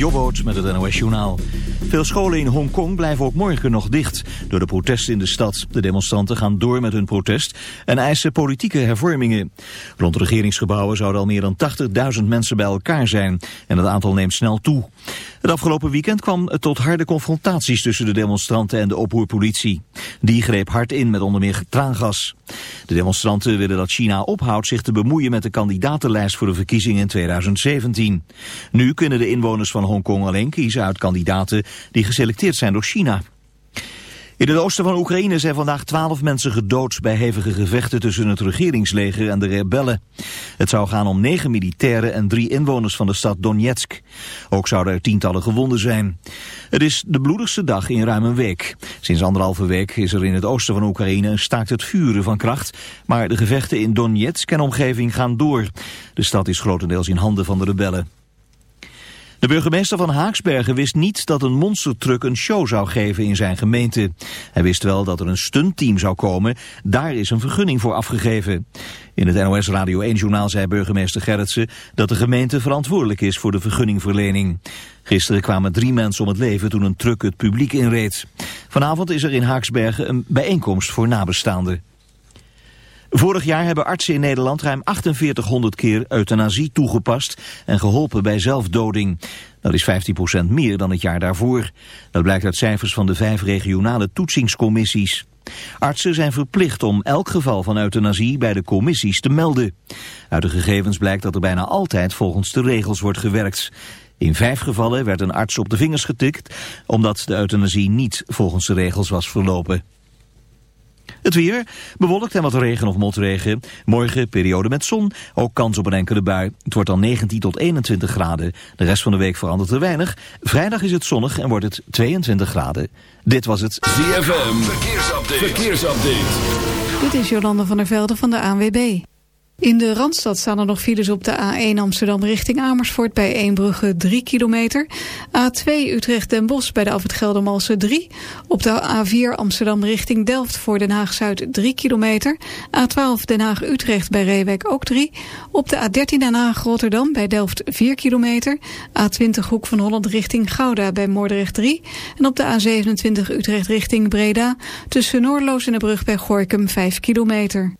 Jobboot met het NOS Journaal. Veel scholen in Hongkong blijven ook morgen nog dicht door de protesten in de stad. De demonstranten gaan door met hun protest en eisen politieke hervormingen. Rond regeringsgebouwen zouden al meer dan 80.000 mensen bij elkaar zijn en het aantal neemt snel toe. Het afgelopen weekend kwam het tot harde confrontaties tussen de demonstranten en de oproerpolitie. Die greep hard in met onder meer traangas. De demonstranten willen dat China ophoudt zich te bemoeien met de kandidatenlijst voor de verkiezingen in 2017. Nu kunnen de inwoners van Hongkong alleen kiezen uit kandidaten die geselecteerd zijn door China. In het oosten van Oekraïne zijn vandaag twaalf mensen gedood bij hevige gevechten tussen het regeringsleger en de rebellen. Het zou gaan om negen militairen en drie inwoners van de stad Donetsk. Ook zouden er tientallen gewonden zijn. Het is de bloedigste dag in ruim een week. Sinds anderhalve week is er in het oosten van Oekraïne een staakt het vuren van kracht, maar de gevechten in Donetsk en omgeving gaan door. De stad is grotendeels in handen van de rebellen. De burgemeester van Haaksbergen wist niet dat een monstertruck een show zou geven in zijn gemeente. Hij wist wel dat er een stuntteam zou komen, daar is een vergunning voor afgegeven. In het NOS Radio 1-journaal zei burgemeester Gerritsen dat de gemeente verantwoordelijk is voor de vergunningverlening. Gisteren kwamen drie mensen om het leven toen een truck het publiek inreed. Vanavond is er in Haaksbergen een bijeenkomst voor nabestaanden. Vorig jaar hebben artsen in Nederland ruim 4800 keer euthanasie toegepast en geholpen bij zelfdoding. Dat is 15% meer dan het jaar daarvoor. Dat blijkt uit cijfers van de vijf regionale toetsingscommissies. Artsen zijn verplicht om elk geval van euthanasie bij de commissies te melden. Uit de gegevens blijkt dat er bijna altijd volgens de regels wordt gewerkt. In vijf gevallen werd een arts op de vingers getikt... omdat de euthanasie niet volgens de regels was verlopen. Het weer, bewolkt en wat regen of motregen. Morgen periode met zon, ook kans op een enkele bui. Het wordt dan 19 tot 21 graden. De rest van de week verandert er weinig. Vrijdag is het zonnig en wordt het 22 graden. Dit was het ZFM Verkeersupdate. Verkeersupdate. Dit is Jolande van der Velde van de ANWB. In de Randstad staan er nog files op de A1 Amsterdam richting Amersfoort bij Eembrugge 3 kilometer. A2 Utrecht-Den Bosch bij de Afrit Geldermalsen 3. Op de A4 Amsterdam richting Delft voor Den Haag-Zuid 3 kilometer. A12 Den Haag-Utrecht bij Reewijk ook 3. Op de A13 Den Haag-Rotterdam bij Delft 4 kilometer. A20 Hoek van Holland richting Gouda bij Moordrecht 3. En op de A27 Utrecht richting Breda tussen Noordloos en de brug bij Gorkum 5 kilometer.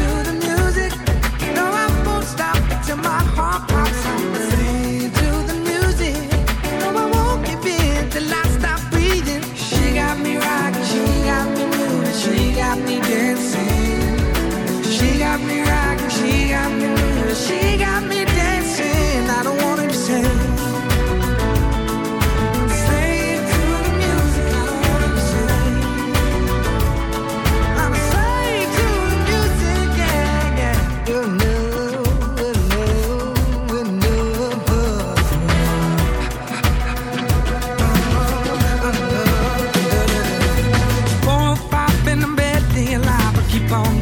on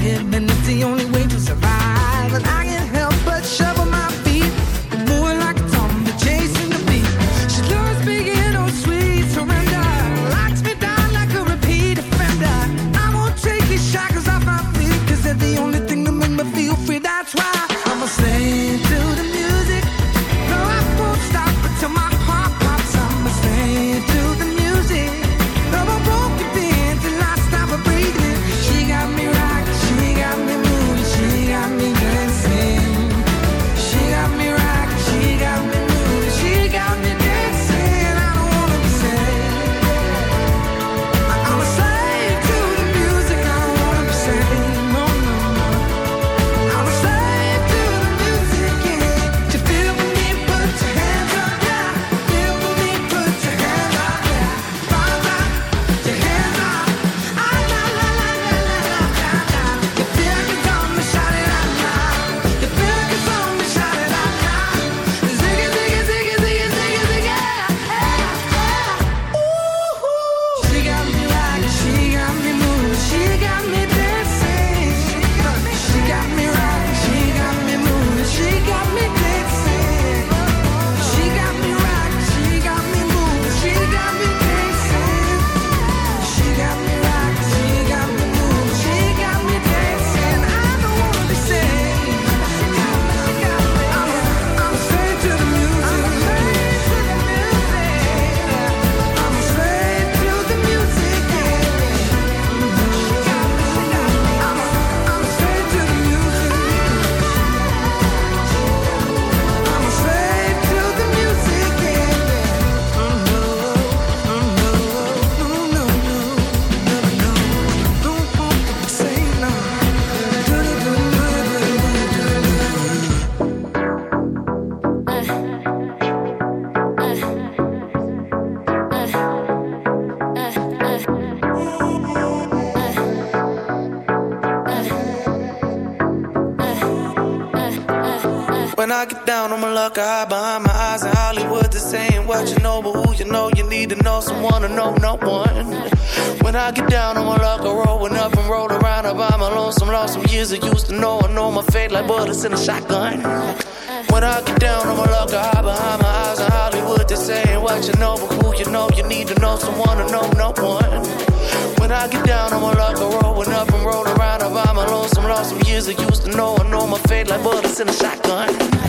down on my luck, I hide behind my eyes in Hollywood. They're saying what you know, but who you know, you need to know someone to know no one. When I get down on my luck, I roll up and roll around. I by my lonesome, lost some years I used to know. I know my fate like bullets in a shotgun. When I get down on my luck, I hide behind my eyes in Hollywood. They're saying what you know, but who you know, you need to know someone to know no one. When I get down on my luck, I roll up and roll around. I by my lonesome, lost some years I used to know. I know my fate like bullets in a shotgun.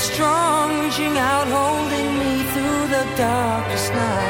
Strong, reaching out, holding me through the darkest night.